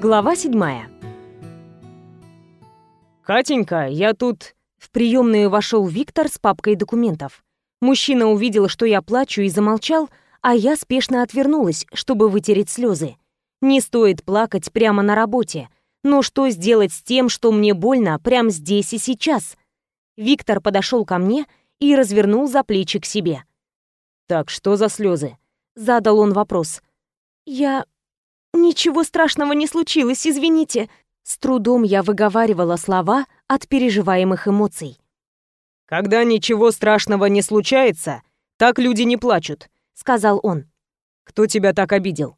Глава седьмая. «Катенька, я тут...» В приемную вошел Виктор с папкой документов. Мужчина увидел, что я плачу, и замолчал, а я спешно отвернулась, чтобы вытереть слезы. Не стоит плакать прямо на работе. Но что сделать с тем, что мне больно прямо здесь и сейчас? Виктор подошел ко мне и развернул за плечи к себе. «Так, что за слезы?» Задал он вопрос. «Я... Ничего страшного не случилось, извините». С трудом я выговаривала слова от переживаемых эмоций. «Когда ничего страшного не случается, так люди не плачут», — сказал он. «Кто тебя так обидел?»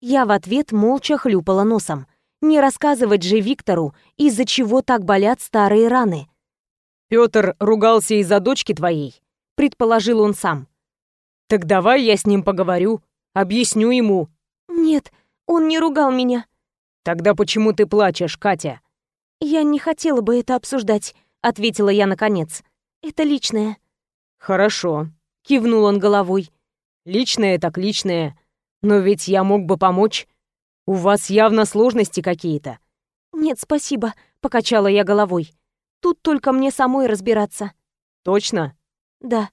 Я в ответ молча хлюпала носом. Не рассказывать же Виктору, из-за чего так болят старые раны. Пётр ругался из-за дочки твоей, предположил он сам. Так давай я с ним поговорю, объясню ему. Нет, он не ругал меня. Тогда почему ты плачешь, Катя? Я не хотела бы это обсуждать, ответила я наконец. Это личное. Хорошо, кивнул он головой. Личное так личное. Но ведь я мог бы помочь. У вас явно сложности какие-то. Нет, спасибо, покачала я головой. Тут только мне самой разбираться. Точно? Да.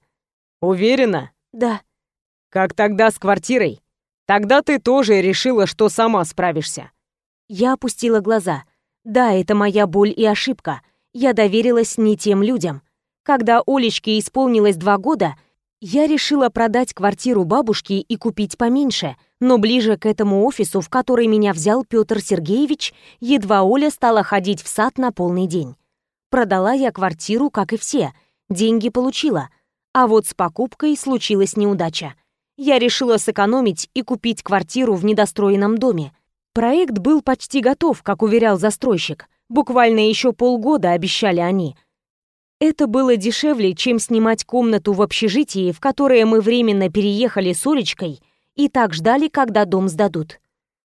Уверена? Да. Как тогда с квартирой? Тогда ты тоже решила, что сама справишься. Я опустила глаза. Да, это моя боль и ошибка. Я доверилась не тем людям. Когда Олечке исполнилось два года, я решила продать квартиру бабушки и купить поменьше, но ближе к этому офису, в который меня взял Петр Сергеевич, едва Оля стала ходить в сад на полный день. Продала я квартиру, как и все. Деньги получила. А вот с покупкой случилась неудача. Я решила сэкономить и купить квартиру в недостроенном доме. Проект был почти готов, как уверял застройщик. Буквально еще полгода обещали они. Это было дешевле, чем снимать комнату в общежитии, в которое мы временно переехали с Олечкой и так ждали, когда дом сдадут.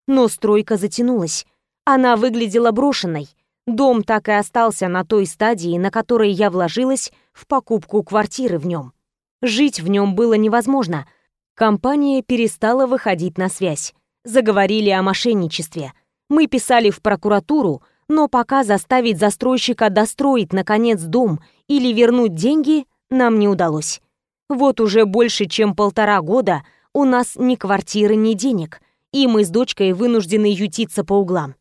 Но стройка затянулась. Она выглядела брошенной. Дом так и остался на той стадии, на которой я вложилась в покупку квартиры в нем. Жить в нем было невозможно. Компания перестала выходить на связь. Заговорили о мошенничестве. Мы писали в прокуратуру, но пока заставить застройщика достроить, наконец, дом или вернуть деньги нам не удалось. Вот уже больше, чем полтора года у нас ни квартиры, ни денег, и мы с дочкой вынуждены ютиться по углам.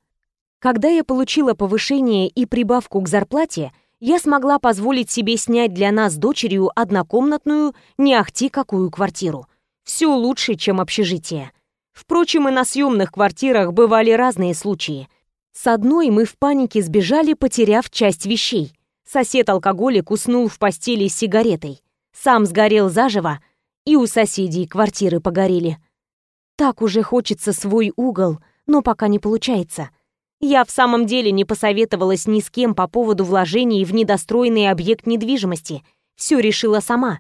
Когда я получила повышение и прибавку к зарплате, я смогла позволить себе снять для нас с дочерью однокомнатную, не ахти какую квартиру. Все лучше, чем общежитие. Впрочем, и на съемных квартирах бывали разные случаи – с одной мы в панике сбежали, потеряв часть вещей. Сосед-алкоголик уснул в постели с сигаретой. Сам сгорел заживо, и у соседей квартиры погорели. Так уже хочется свой угол, но пока не получается. Я в самом деле не посоветовалась ни с кем по поводу вложений в недостроенный объект недвижимости. Все решила сама.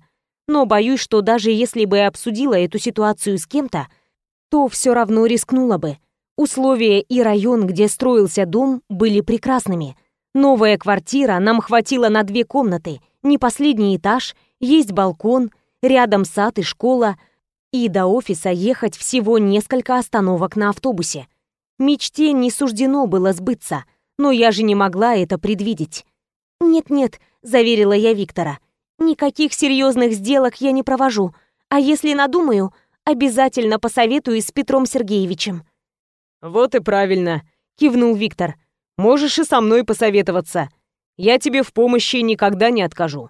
Но боюсь, что даже если бы обсудила эту ситуацию с кем-то, то все равно рискнула бы. Условия и район, где строился дом, были прекрасными. Новая квартира нам хватило на две комнаты, не последний этаж, есть балкон, рядом сад и школа, и до офиса ехать всего несколько остановок на автобусе. Мечте не суждено было сбыться, но я же не могла это предвидеть. «Нет-нет», — заверила я Виктора, — «никаких серьезных сделок я не провожу, а если надумаю, обязательно посоветую с Петром Сергеевичем». «Вот и правильно», — кивнул Виктор. «Можешь и со мной посоветоваться. Я тебе в помощи никогда не откажу».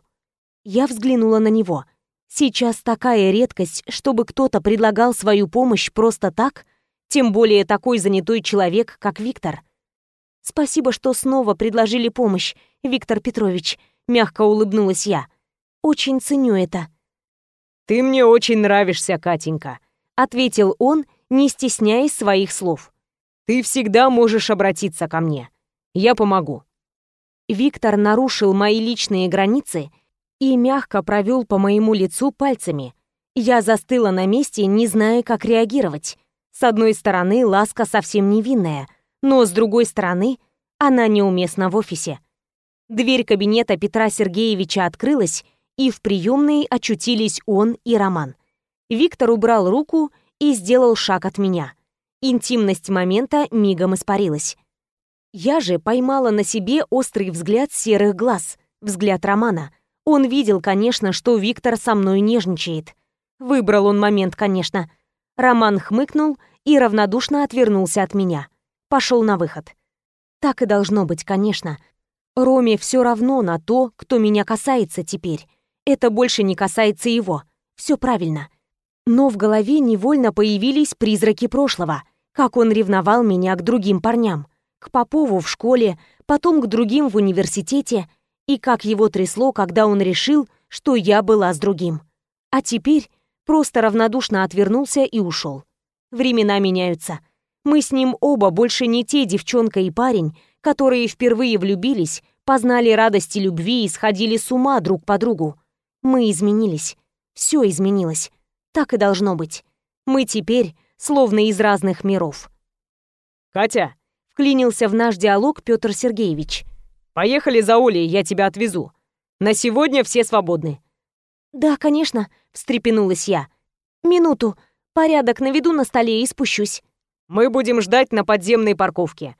Я взглянула на него. Сейчас такая редкость, чтобы кто-то предлагал свою помощь просто так, тем более такой занятой человек, как Виктор. «Спасибо, что снова предложили помощь, Виктор Петрович», — мягко улыбнулась я. «Очень ценю это». «Ты мне очень нравишься, Катенька», — ответил он, не стесняясь своих слов. Ты всегда можешь обратиться ко мне. Я помогу». Виктор нарушил мои личные границы и мягко провел по моему лицу пальцами. Я застыла на месте, не зная, как реагировать. С одной стороны, ласка совсем невинная, но с другой стороны, она неуместна в офисе. Дверь кабинета Петра Сергеевича открылась, и в приемной очутились он и Роман. Виктор убрал руку и сделал шаг от меня. Интимность момента мигом испарилась. Я же поймала на себе острый взгляд серых глаз, взгляд Романа. Он видел, конечно, что Виктор со мной нежничает. Выбрал он момент, конечно. Роман хмыкнул и равнодушно отвернулся от меня. Пошел на выход. Так и должно быть, конечно. Роме все равно на то, кто меня касается теперь. Это больше не касается его. Все правильно. Но в голове невольно появились призраки прошлого, как он ревновал меня к другим парням, к Попову в школе, потом к другим в университете, и как его трясло, когда он решил, что я была с другим. А теперь просто равнодушно отвернулся и ушел. Времена меняются. Мы с ним оба больше не те девчонка и парень, которые впервые влюбились, познали радости любви и сходили с ума друг по другу. Мы изменились. Все изменилось. Так и должно быть. Мы теперь словно из разных миров. «Катя!» — вклинился в наш диалог Петр Сергеевич. «Поехали за Олей, я тебя отвезу. На сегодня все свободны». «Да, конечно», — встрепенулась я. «Минуту. Порядок наведу на столе и спущусь». «Мы будем ждать на подземной парковке».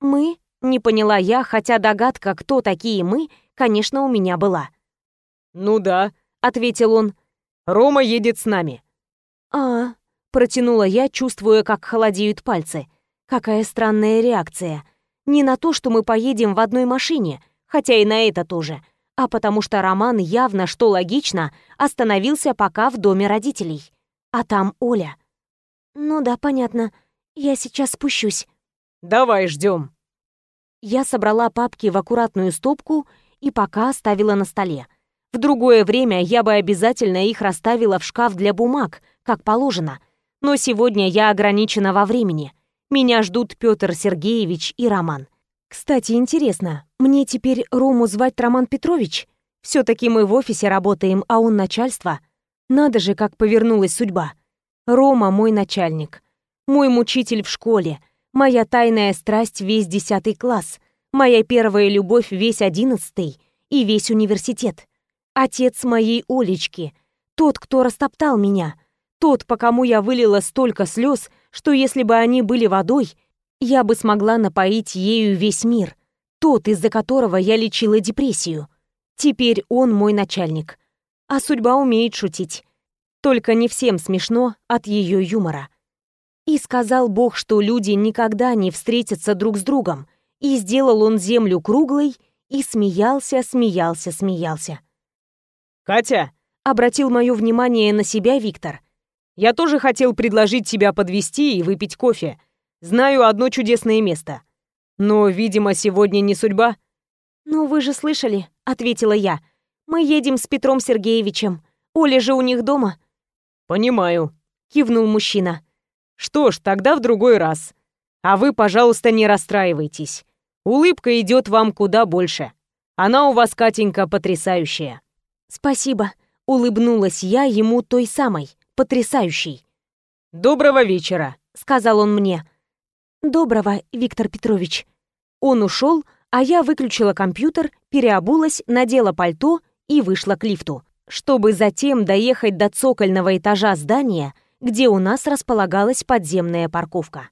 «Мы?» — не поняла я, хотя догадка, кто такие мы, конечно, у меня была. «Ну да», — ответил он. Рома едет с нами». «А...» — протянула я, чувствуя, как холодеют пальцы. «Какая странная реакция. Не на то, что мы поедем в одной машине, хотя и на это тоже, а потому что Роман явно, что логично, остановился пока в доме родителей. А там Оля». «Ну да, понятно. Я сейчас спущусь». «Давай, ждем». Я собрала папки в аккуратную стопку и пока оставила на столе. В другое время я бы обязательно их расставила в шкаф для бумаг, как положено. Но сегодня я ограничена во времени. Меня ждут Петр Сергеевич и Роман. Кстати, интересно, мне теперь Рому звать Роман Петрович? все таки мы в офисе работаем, а он начальство. Надо же, как повернулась судьба. Рома мой начальник. Мой мучитель в школе. Моя тайная страсть весь десятый класс. Моя первая любовь весь одиннадцатый и весь университет. Отец моей Олечки. Тот, кто растоптал меня. Тот, по кому я вылила столько слез, что если бы они были водой, я бы смогла напоить ею весь мир. Тот, из-за которого я лечила депрессию. Теперь он мой начальник. А судьба умеет шутить. Только не всем смешно от ее юмора. И сказал Бог, что люди никогда не встретятся друг с другом. И сделал он землю круглой, и смеялся, смеялся, смеялся. «Катя!» — обратил мое внимание на себя Виктор. «Я тоже хотел предложить тебя подвести и выпить кофе. Знаю одно чудесное место. Но, видимо, сегодня не судьба». «Ну, вы же слышали», — ответила я. «Мы едем с Петром Сергеевичем. Оля же у них дома». «Понимаю», — кивнул мужчина. «Что ж, тогда в другой раз. А вы, пожалуйста, не расстраивайтесь. Улыбка идет вам куда больше. Она у вас, Катенька, потрясающая». «Спасибо», — улыбнулась я ему той самой, потрясающей. «Доброго вечера», — сказал он мне. «Доброго, Виктор Петрович». Он ушел, а я выключила компьютер, переобулась, надела пальто и вышла к лифту, чтобы затем доехать до цокольного этажа здания, где у нас располагалась подземная парковка.